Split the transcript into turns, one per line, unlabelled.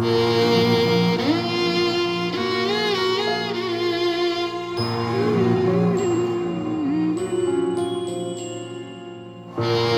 Música hum.